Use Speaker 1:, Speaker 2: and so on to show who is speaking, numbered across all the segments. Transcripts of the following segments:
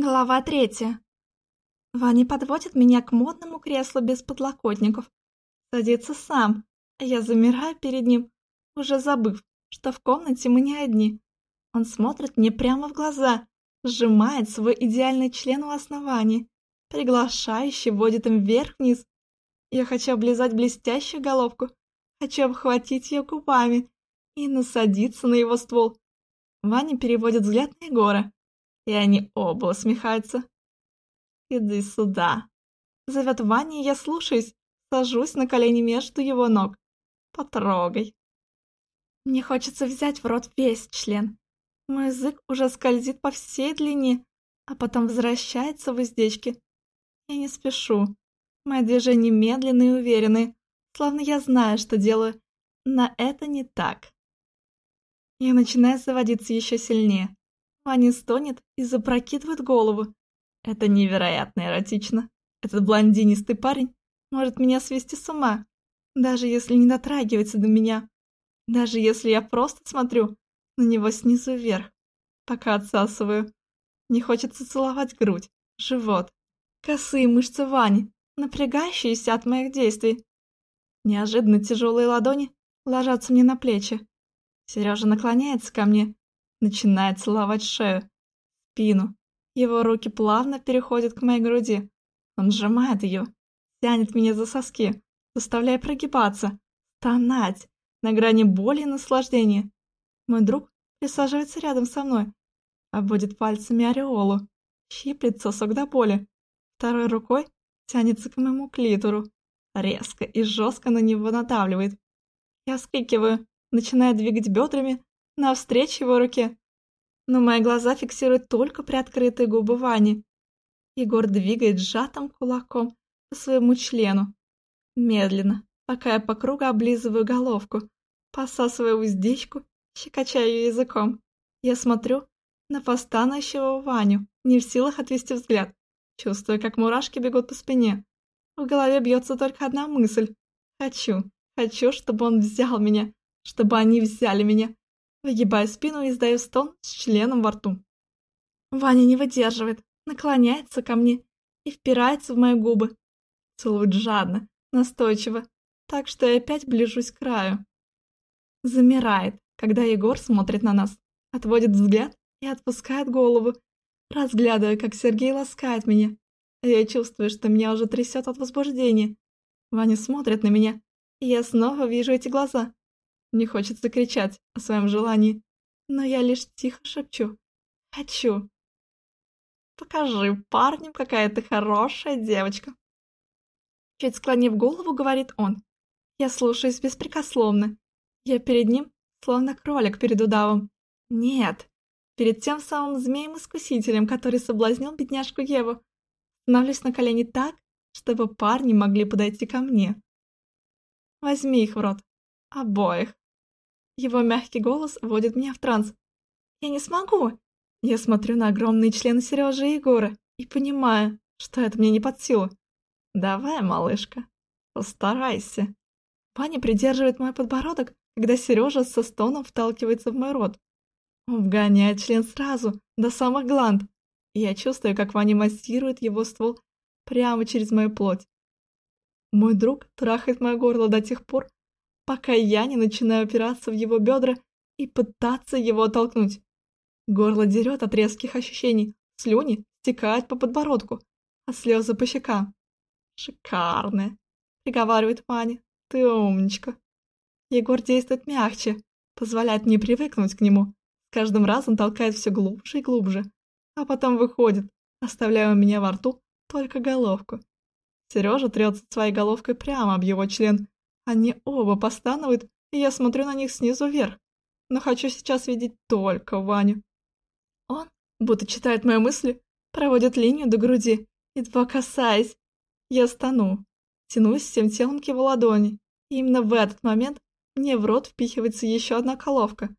Speaker 1: Глава третья. Ваня подводит меня к модному креслу без подлокотников. Садится сам, я замираю перед ним, уже забыв, что в комнате мы не одни. Он смотрит мне прямо в глаза, сжимает свой идеальный член у основания, приглашающий водит им вверх-вниз. Я хочу облизать блестящую головку, хочу обхватить ее губами и насадиться на его ствол. Ваня переводит взгляд на Егора и они оба усмехаются. «Иди сюда!» Зовет Ваня, я слушаюсь, сажусь на колени между его ног. «Потрогай!» Мне хочется взять в рот весь член. Мой язык уже скользит по всей длине, а потом возвращается в уздечки. Я не спешу. Мои движения медленные и уверенные, словно я знаю, что делаю. Но это не так. Я начинаю заводиться еще сильнее. Аня стонет и запрокидывает голову. Это невероятно эротично. Этот блондинистый парень может меня свести с ума, даже если не дотрагивается до меня. Даже если я просто смотрю на него снизу вверх, пока отсасываю. Не хочется целовать грудь, живот, косые мышцы Вани, напрягающиеся от моих действий. Неожиданно тяжелые ладони ложатся мне на плечи. Сережа наклоняется ко мне начинает целовать шею, спину. Его руки плавно переходят к моей груди. Он сжимает ее, тянет меня за соски, заставляя прогибаться, стонать, на грани боли и наслаждения. Мой друг присаживается рядом со мной, обводит пальцами ореолу, щиплет сосок до боли. Второй рукой тянется к моему клитору, резко и жестко на него надавливает. Я скрикиваю, начиная двигать бедрами, навстречу его руке. Но мои глаза фиксируют только приоткрытые губы Вани. Егор двигает сжатым кулаком по своему члену. Медленно, пока я по кругу облизываю головку, посасываю уздечку, щекоча ее языком. Я смотрю на постанущего Ваню, не в силах отвести взгляд, чувствуя, как мурашки бегут по спине. В голове бьется только одна мысль. Хочу, хочу, чтобы он взял меня, чтобы они взяли меня, Выгибаю спину и издаю стон с членом во рту. Ваня не выдерживает, наклоняется ко мне и впирается в мои губы. Целует жадно, настойчиво, так что я опять ближусь к краю. Замирает, когда Егор смотрит на нас, отводит взгляд и отпускает голову, разглядывая, как Сергей ласкает меня. Я чувствую, что меня уже трясет от возбуждения. Ваня смотрит на меня, и я снова вижу эти глаза. Не хочется кричать о своем желании, но я лишь тихо шепчу «Хочу». «Покажи парню, какая ты хорошая девочка». Чуть склонив голову, говорит он. Я слушаюсь беспрекословно. Я перед ним, словно кролик перед удавом. Нет, перед тем самым змеем-искусителем, который соблазнил бедняжку Еву. Становлюсь на колени так, чтобы парни могли подойти ко мне. Возьми их в рот. Обоих. Его мягкий голос вводит меня в транс. «Я не смогу!» Я смотрю на огромные члены Сережи и Егора и понимаю, что это мне не под силу. «Давай, малышка, постарайся». Паня придерживает мой подбородок, когда Сережа со стоном вталкивается в мой рот. Он вгоняет член сразу, до самых гланд, и я чувствую, как Ваня массирует его ствол прямо через мою плоть. Мой друг трахает мое горло до тех пор, пока я не начинаю опираться в его бедра и пытаться его оттолкнуть. Горло дерет от резких ощущений, слюни стекают по подбородку, а слезы по щекам. «Шикарно!» — приговаривает Маня. «Ты умничка!» Егор действует мягче, позволяет мне привыкнуть к нему. С каждым разом толкает все глубже и глубже, а потом выходит, оставляя у меня во рту только головку. Сережа трется своей головкой прямо об его член, они оба постанывают, и я смотрю на них снизу вверх. Но хочу сейчас видеть только Ваню. Он, будто читает мои мысли, проводит линию до груди, едва касаясь. Я стану, тянусь всем телом к его ладони. И именно в этот момент мне в рот впихивается еще одна коловка.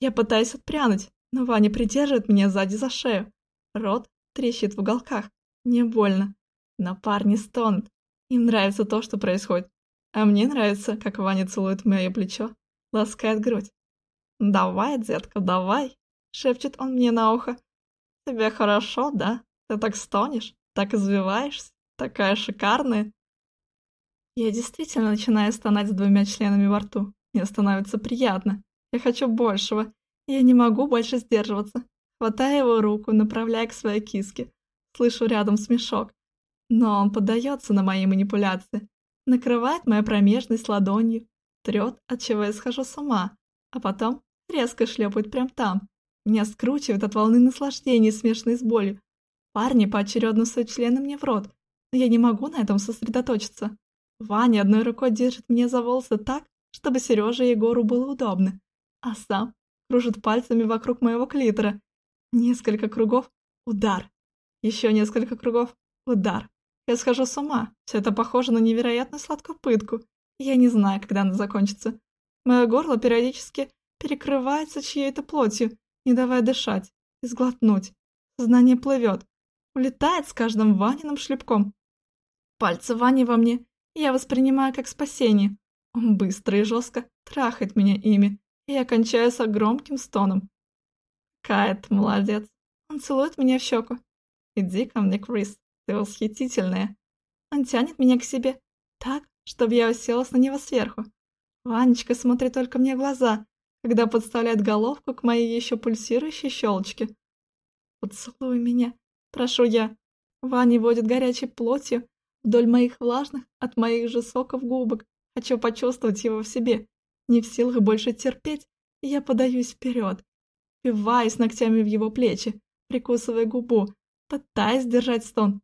Speaker 1: Я пытаюсь отпрянуть, но Ваня придерживает меня сзади за шею. Рот трещит в уголках. Мне больно. Но парни стонут. Им нравится то, что происходит. А мне нравится, как Ваня целует мое плечо, ласкает грудь. «Давай, детка, давай!» — шепчет он мне на ухо. «Тебе хорошо, да?» Ты так стонешь, так извиваешься, такая шикарная. Я действительно начинаю стонать с двумя членами во рту. Мне становится приятно. Я хочу большего. Я не могу больше сдерживаться. Хватаю его руку, направляя к своей киске. Слышу рядом смешок. Но он поддается на мои манипуляции. Накрывает мою промежность ладонью, трет, от чего я схожу с ума, а потом резко шлепает прямо там. Меня скручивает от волны наслаждения, смешанной с болью. Парни поочередно суют члены мне в рот, но я не могу на этом сосредоточиться. Ваня одной рукой держит меня за волосы так, чтобы Сереже и Егору было удобно, а сам кружит пальцами вокруг моего клитора. Несколько кругов — удар. Еще несколько кругов — удар. Я схожу с ума. Все это похоже на невероятно сладкую пытку. Я не знаю, когда она закончится. Мое горло периодически перекрывается чьей-то плотью, не давая дышать и сглотнуть. Сознание плывет, улетает с каждым Ваниным шлепком. Пальцы Вани во мне я воспринимаю как спасение. Он быстро и жестко трахает меня ими, и я кончаю с громким стоном. Кайт, молодец. Он целует меня в щеку. Иди ко мне, Крис, ты восхитительная. Он тянет меня к себе так, чтобы я уселась на него сверху. Ванечка смотрит только мне в глаза, когда подставляет головку к моей еще пульсирующей щелочке. «Поцелуй меня», — прошу я. Ваня водит горячей плотью вдоль моих влажных от моих же соков губок. Хочу почувствовать его в себе. Не в силах больше терпеть, я подаюсь вперед, впиваясь ногтями в его плечи, прикусывая губу, пытаясь держать стон.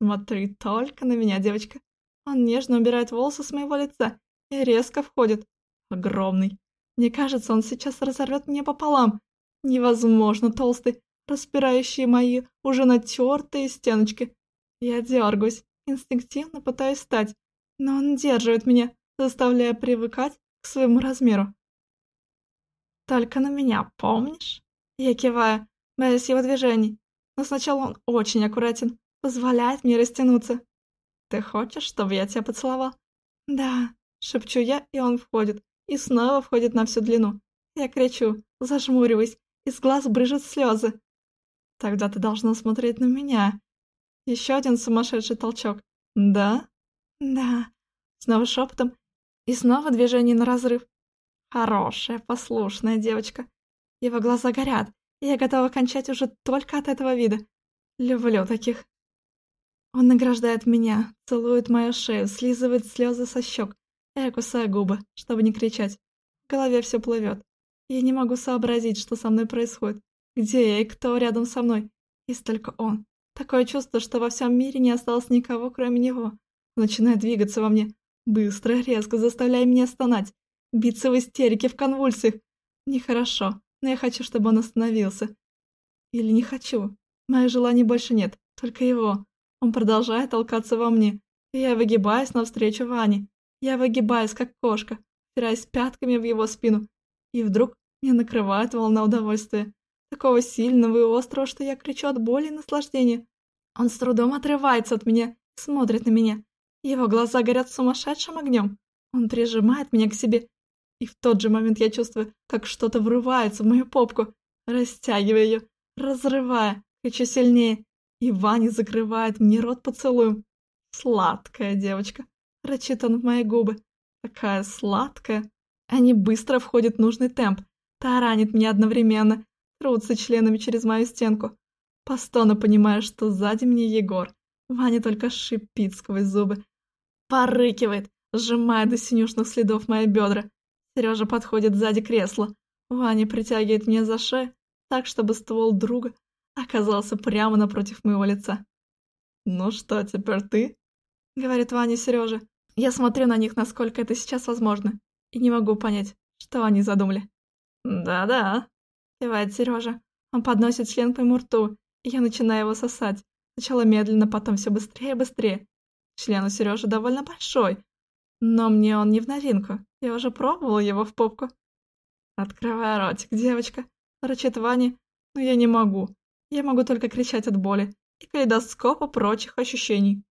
Speaker 1: Смотри только на меня, девочка. Он нежно убирает волосы с моего лица и резко входит. Огромный, мне кажется, он сейчас разорвет меня пополам. Невозможно толстый, распирающий мои уже натертые стеночки. Я дергаюсь, инстинктивно пытаюсь встать, но он держит меня, заставляя привыкать к своему размеру. «Только на меня, помнишь?» Я киваю, боясь его движений, но сначала он очень аккуратен, позволяет мне растянуться. «Ты хочешь, чтобы я тебя поцеловал?» «Да», — шепчу я, и он входит и снова входит на всю длину. Я кричу, зажмуриваюсь, из глаз брыжут слезы. Тогда ты должна смотреть на меня. Еще один сумасшедший толчок. Да? Да. Снова шепотом. И снова движение на разрыв. Хорошая, послушная девочка. Его глаза горят, я готова кончать уже только от этого вида. Люблю таких. Он награждает меня, целует мою шею, слизывает слезы со щек, я кусаю губы, чтобы не кричать. В голове все плывет. Я не могу сообразить, что со мной происходит. Где я и кто рядом со мной? Есть только он. Такое чувство, что во всем мире не осталось никого, кроме него. начинает двигаться во мне. Быстро, резко, заставляя меня стонать. Биться в истерике, в конвульсиях. Нехорошо, но я хочу, чтобы он остановился. Или не хочу. Моих желаний больше нет, только его. Он продолжает толкаться во мне. Я выгибаюсь навстречу Ване. Я выгибаюсь, как кошка, упираясь пятками в его спину, и вдруг меня накрывает волна удовольствия, такого сильного и острого, что я кричу от боли и наслаждения. Он с трудом отрывается от меня, смотрит на меня. Его глаза горят сумасшедшим огнем. Он прижимает меня к себе, и в тот же момент я чувствую, как что-то врывается в мою попку, растягивая ее, разрывая, хочу сильнее, и Ваня закрывает мне рот поцелуем. Сладкая девочка. Рычит он в мои губы. Такая сладкая. Они быстро входят в нужный темп. Таранит меня одновременно. Трутся членами через мою стенку. По стону понимаю, что сзади мне Егор. Ваня только шипит сквозь зубы. Порыкивает, сжимая до синюшных следов мои бедра. Сережа подходит сзади кресла. Ваня притягивает меня за шею, так, чтобы ствол друга оказался прямо напротив моего лица. «Ну что, теперь ты?» говорит Ваня Сереже. Я смотрю на них, насколько это сейчас возможно, и не могу понять, что они задумали. «Да-да», — кивает Сережа. Он подносит член к моему рту, и я начинаю его сосать. Сначала медленно, потом все быстрее и быстрее. Член у Сережи довольно большой, но мне он не в новинку. Я уже пробовала его в попку. «Открывай ротик, девочка», — рычит Ваня, но я не могу. Я могу только кричать от боли и калейдоскопа прочих ощущений.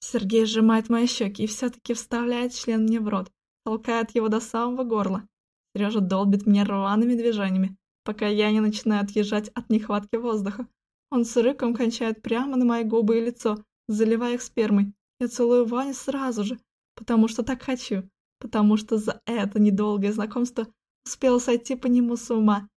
Speaker 1: Сергей сжимает мои щеки и все-таки вставляет член мне в рот, толкает его до самого горла. Сережа долбит меня рваными движениями, пока я не начинаю отъезжать от нехватки воздуха. Он с рыком кончает прямо на мои губы и лицо, заливая их спермой. Я целую Ваню сразу же, потому что так хочу, потому что за это недолгое знакомство успела сойти по нему с ума.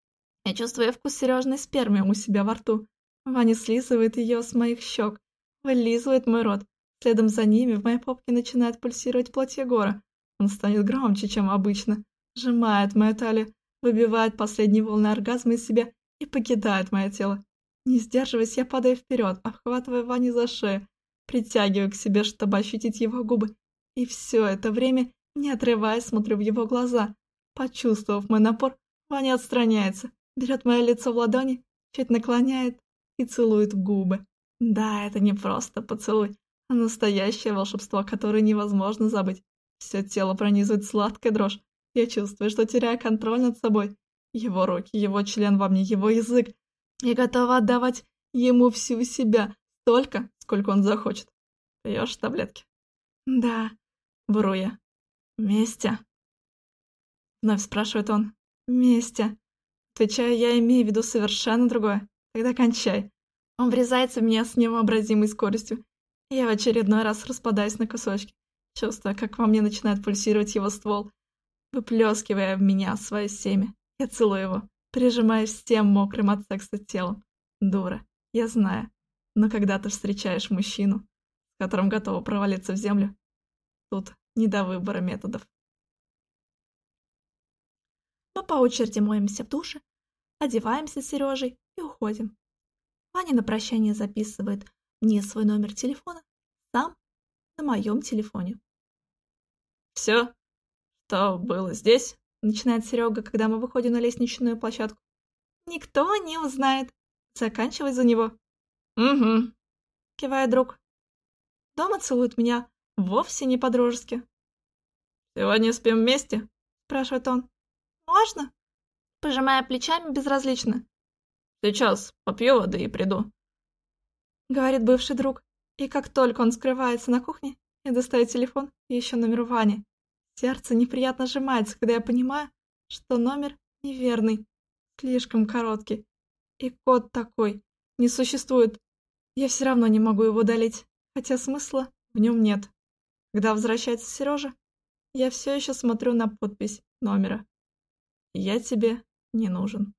Speaker 1: Я чувствую вкус Сережной спермы у себя во рту. Ваня слизывает ее с моих щек, вылизывает мой рот. Следом за ними в моей попке начинает пульсировать плоть Егора. Он станет громче, чем обычно, сжимает мою талию, выбивает последние волны оргазма из себя и покидает мое тело. Не сдерживаясь, я падаю вперед, обхватывая Ваню за шею, притягиваю к себе, чтобы ощутить его губы. И все это время, не отрываясь, смотрю в его глаза. Почувствовав мой напор, Ваня отстраняется, берет мое лицо в ладони, чуть наклоняет и целует в губы. Да, это не просто поцелуй, а настоящее волшебство, которое невозможно забыть. Все тело пронизывает сладкая дрожь. Я чувствую, что теряю контроль над собой. Его руки, его член во мне, его язык. Я готова отдавать ему всю себя, столько, сколько он захочет. Пьешь таблетки? Да, вру я. Вместе. Вновь спрашивает он. Вместе. Отвечаю я, имею в виду совершенно другое. Тогда кончай. Он врезается в меня с невообразимой скоростью. Я в очередной раз распадаюсь на кусочки, чувствуя, как во мне начинает пульсировать его ствол, выплескивая в меня свое семя. Я целую его, прижимаясь всем мокрым от секса телом. Дура, я знаю. Но когда ты встречаешь мужчину, с которым готова провалиться в землю, тут не до выбора методов. Мы по очереди моемся в душе, одеваемся с Сережей и уходим. Ваня на прощание записывает мне свой номер телефона, сам на моем телефоне. «Все, что было здесь?» — начинает Серега, когда мы выходим на лестничную площадку. «Никто не узнает. Заканчивай за него». «Угу», — кивает друг. Дома целует меня вовсе не по-дружески. «Сегодня спим вместе?» — спрашивает он. «Можно?» Пожимая плечами безразлично. Сейчас попью воды и приду. Говорит бывший друг. И как только он скрывается на кухне, я достаю телефон и ищу номер Вани. Сердце неприятно сжимается, когда я понимаю, что номер неверный, слишком короткий. И код такой не существует. Я все равно не могу его удалить, хотя смысла в нем нет. Когда возвращается Сережа, я все еще смотрю на подпись номера. Я тебе не нужен.